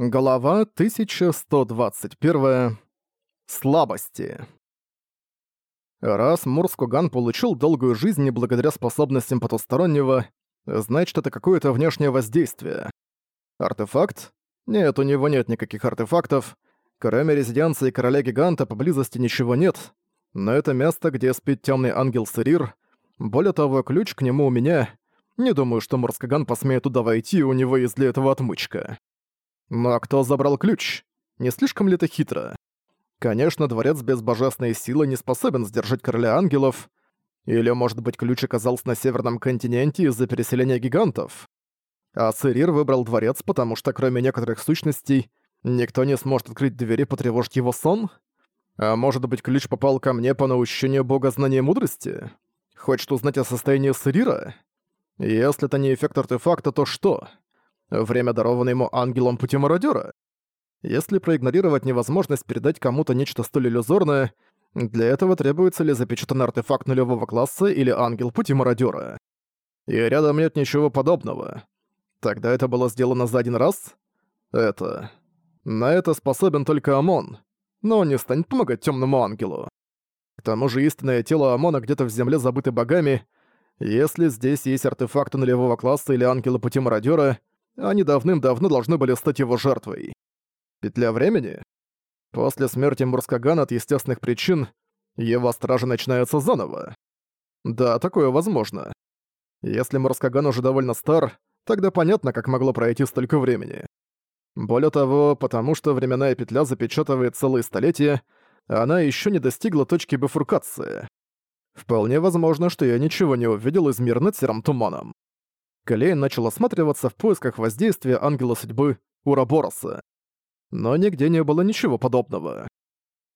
Глава 1121. Слабости. Раз Мурскуган получил долгую жизнь не благодаря способностям потустороннего, значит, это какое-то внешнее воздействие. Артефакт? Нет, у него нет никаких артефактов. Кроме резиденции короля-гиганта поблизости ничего нет. Но это место, где спит темный ангел Сирир. Более того, ключ к нему у меня. Не думаю, что Мурскоган посмеет туда войти, у него есть для этого отмычка. Но кто забрал ключ? Не слишком ли это хитро? Конечно, дворец без божественной силы не способен сдержать короля ангелов. Или, может быть, ключ оказался на северном континенте из-за переселения гигантов? А Цирир выбрал дворец, потому что кроме некоторых сущностей, никто не сможет открыть двери и потревожить его сон? А может быть, ключ попал ко мне по наущению бога знания и мудрости? Хочет узнать о состоянии Сырира? Если это не эффект артефакта, то что? Время даровано ему ангелом пути мародёра. Если проигнорировать невозможность передать кому-то нечто столь иллюзорное, для этого требуется ли запечатанный артефакт нулевого класса или ангел пути мародёра. И рядом нет ничего подобного. Тогда это было сделано за один раз? Это... На это способен только ОМОН, но он не станет помогать темному ангелу. К тому же истинное тело ОМОНа где-то в земле забыто богами. Если здесь есть артефакты нулевого класса или ангела пути мародёра, они давным-давно должны были стать его жертвой. Петля времени? После смерти Мурскагана от естественных причин его стражи начинаются заново. Да, такое возможно. Если Мурскаган уже довольно стар, тогда понятно, как могло пройти столько времени. Более того, потому что временная петля запечатывает целые столетия, она еще не достигла точки бифуркации. Вполне возможно, что я ничего не увидел из мира над серым туманом. Клейн начал осматриваться в поисках воздействия Ангела Судьбы Урабороса. Но нигде не было ничего подобного.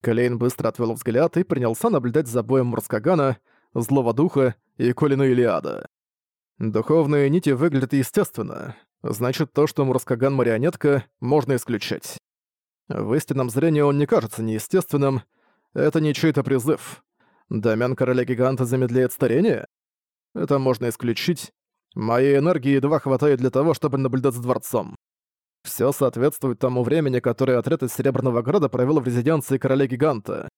Клейн быстро отвел взгляд и принялся наблюдать за боем Морскогана, Злого Духа и Колина Илиада. Духовные нити выглядят естественно. Значит, то, что Мурскаган марионетка, можно исключать. В истинном зрении он не кажется неестественным. Это не чей-то призыв. Домен короля-гиганта замедляет старение? Это можно исключить. Моей энергии едва хватает для того, чтобы наблюдать за дворцом. Все соответствует тому времени, которое отряд из Серебряного Града провел в резиденции короля-гиганта.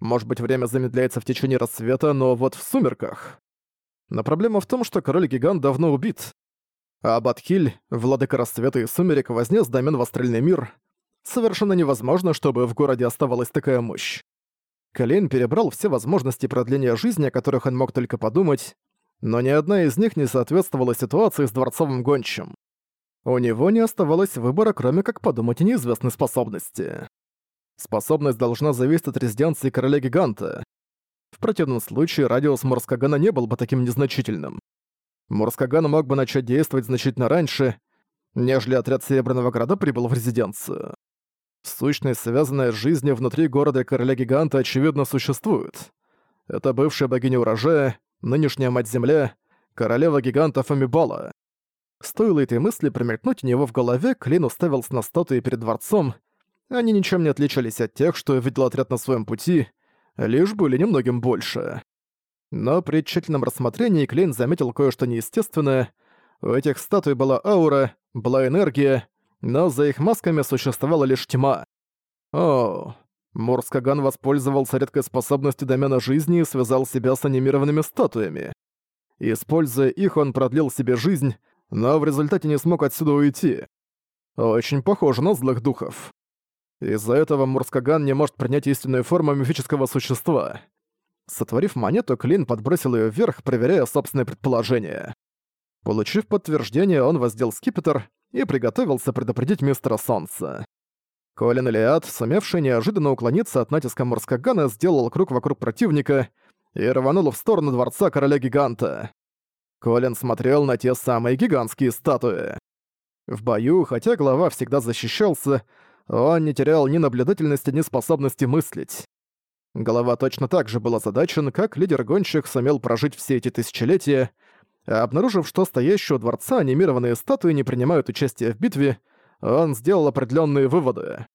Может быть, время замедляется в течение рассвета, но вот в сумерках. Но проблема в том, что король-гигант давно убит. А Абатхиль, владыка рассвета и сумерек, вознес домен в астральный мир. Совершенно невозможно, чтобы в городе оставалась такая мощь. Колейн перебрал все возможности продления жизни, о которых он мог только подумать, но ни одна из них не соответствовала ситуации с дворцовым гончим. У него не оставалось выбора, кроме как подумать о неизвестной способности. Способность должна зависеть от резиденции короля-гиганта. В противном случае радиус Морскогана не был бы таким незначительным. Морскоган мог бы начать действовать значительно раньше, нежели отряд Серебряного города прибыл в резиденцию. Сущность, связанная с жизнью внутри города короля-гиганта, очевидно существует. Это бывшая богиня урожая, нынешняя мать Земля, королева гигантов Амибала. Стоило этой мысли промелькнуть у него в голове, Клин уставился на статуи перед дворцом. Они ничем не отличались от тех, что видел отряд на своем пути, лишь были немногим больше. Но при тщательном рассмотрении Клин заметил кое-что неестественное. У этих статуй была аура, была энергия, но за их масками существовала лишь тьма. О, Морскоган воспользовался редкой способностью домена жизни и связал себя с анимированными статуями. Используя их, он продлил себе жизнь, но в результате не смог отсюда уйти. Очень похоже на злых духов. Из-за этого Мурскаган не может принять истинную форму мифического существа. Сотворив монету, Клин подбросил ее вверх, проверяя собственные предположения. Получив подтверждение, он воздел скипетр и приготовился предупредить мистера Солнца. Колин Элиад, сумевший неожиданно уклониться от натиска Морскогана, сделал круг вокруг противника и рванул в сторону дворца короля-гиганта. Колин смотрел на те самые гигантские статуи. В бою, хотя глава всегда защищался, он не терял ни наблюдательности, ни способности мыслить. Голова точно так же был озадачен, как лидер-гонщик сумел прожить все эти тысячелетия, обнаружив, что стоящие у дворца анимированные статуи не принимают участия в битве, он сделал определенные выводы.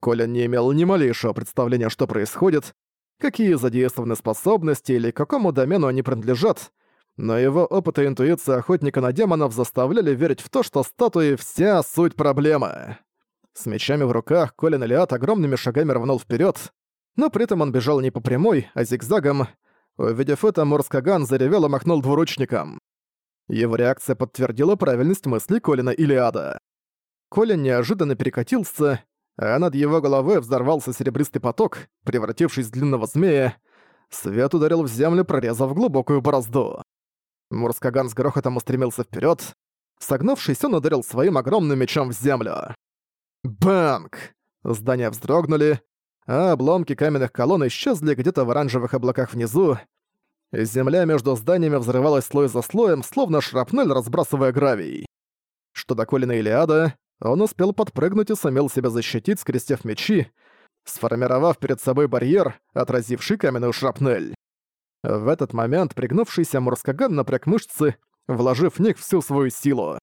Коля не имел ни малейшего представления, что происходит, какие задействованы способности или какому домену они принадлежат, но его опыт и интуиция охотника на демонов заставляли верить в то, что статуи — вся суть проблемы. С мечами в руках Колин Элиат огромными шагами рванул вперед, но при этом он бежал не по прямой, а зигзагом. Увидев это, Морскаган заревел и махнул двуручником. Его реакция подтвердила правильность мысли Колина Илиада. Коля неожиданно перекатился, а над его головой взорвался серебристый поток, превратившись в длинного змея. Свет ударил в землю, прорезав глубокую борозду. Мурскаган с грохотом устремился вперед. Согнувшись, он ударил своим огромным мечом в землю. Бэнк! Здания вздрогнули, а обломки каменных колонн исчезли где-то в оранжевых облаках внизу. Земля между зданиями взрывалась слой за слоем, словно шрапнель, разбрасывая гравий. Что до Колина Илиада, он успел подпрыгнуть и сумел себя защитить, скрестив мечи, сформировав перед собой барьер, отразивший каменную шрапнель. В этот момент пригнувшийся Мурскаган напряг мышцы, вложив в них всю свою силу.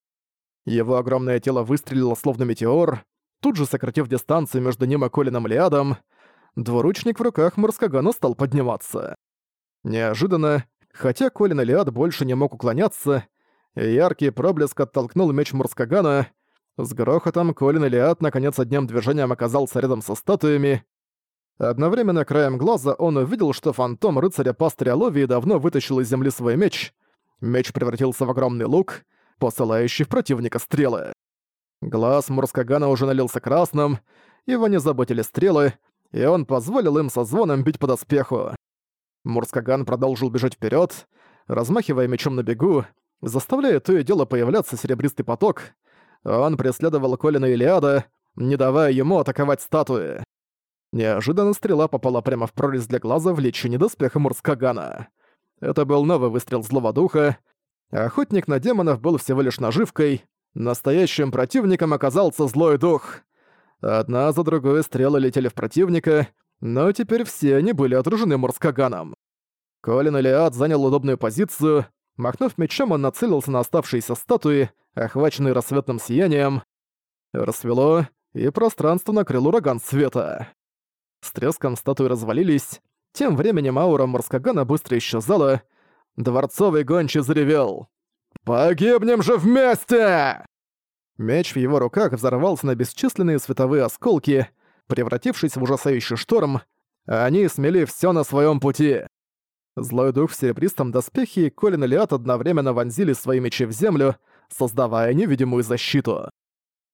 Его огромное тело выстрелило словно метеор, тут же сократив дистанцию между ним и Колином Лиадом, двуручник в руках Мурскагана стал подниматься. Неожиданно, хотя Колин Лиад больше не мог уклоняться, яркий проблеск оттолкнул меч Мурскагана — с грохотом Колин Элиат наконец одним движением оказался рядом со статуями. Одновременно краем глаза он увидел, что фантом рыцаря-пастыря Ловии давно вытащил из земли свой меч. Меч превратился в огромный лук, посылающий в противника стрелы. Глаз Мурскагана уже налился красным, его не заботили стрелы, и он позволил им со звоном бить по доспеху. Мурскаган продолжил бежать вперед, размахивая мечом на бегу, заставляя то и дело появляться серебристый поток — он преследовал Колина Илиада, не давая ему атаковать статуи. Неожиданно стрела попала прямо в прорезь для глаза в личине доспеха Мурскагана. Это был новый выстрел злого духа. Охотник на демонов был всего лишь наживкой. Настоящим противником оказался злой дух. Одна за другой стрелы летели в противника, но теперь все они были отражены Мурскаганом. Колин Илиад занял удобную позицию. Махнув мечом, он нацелился на оставшиеся статуи, охваченный рассветным сиянием. Рассвело, и пространство накрыл ураган света. С треском статуи развалились, тем временем аура Морскогана быстро исчезала, дворцовый гончий заревел. «Погибнем же вместе!» Меч в его руках взорвался на бесчисленные световые осколки, превратившись в ужасающий шторм, они смели все на своем пути. Злой дух в серебристом доспехе и Колин и Лиат одновременно вонзили свои мечи в землю, создавая невидимую защиту.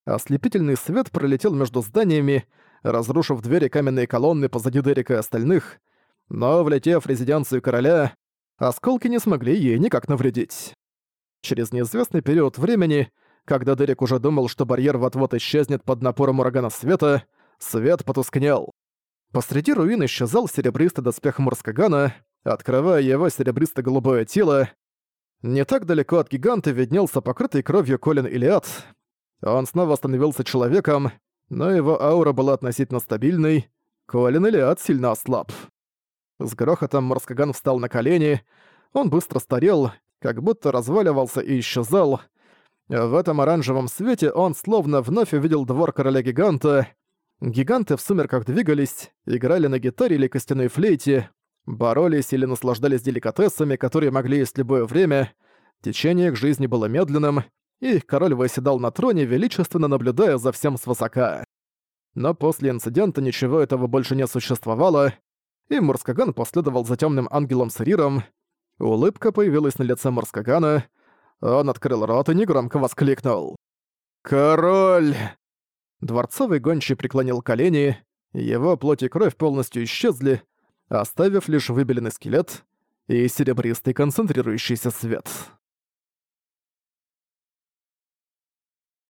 Ослепительный свет пролетел между зданиями, разрушив двери каменные колонны позади Дерека и остальных, но, влетев в резиденцию короля, осколки не смогли ей никак навредить. Через неизвестный период времени, когда Дерек уже думал, что барьер вот-вот исчезнет под напором урагана света, свет потускнел. Посреди руин исчезал серебристый доспех Мурскагана, открывая его серебристо-голубое тело, не так далеко от гиганта виднелся покрытый кровью Колин Илиад. Он снова становился человеком, но его аура была относительно стабильной. Колин Илиад сильно ослаб. С грохотом Морскоган встал на колени. Он быстро старел, как будто разваливался и исчезал. В этом оранжевом свете он словно вновь увидел двор короля-гиганта. Гиганты в сумерках двигались, играли на гитаре или костяной флейте, боролись или наслаждались деликатесами, которые могли есть любое время, течение к жизни было медленным, и их король восседал на троне, величественно наблюдая за всем свысока. Но после инцидента ничего этого больше не существовало, и Морскоган последовал за темным ангелом Сариром. Улыбка появилась на лице Морскогана, он открыл рот и негромко воскликнул. «Король!» Дворцовый гончий преклонил колени, его плоть и кровь полностью исчезли, оставив лишь выбеленный скелет и серебристый концентрирующийся свет.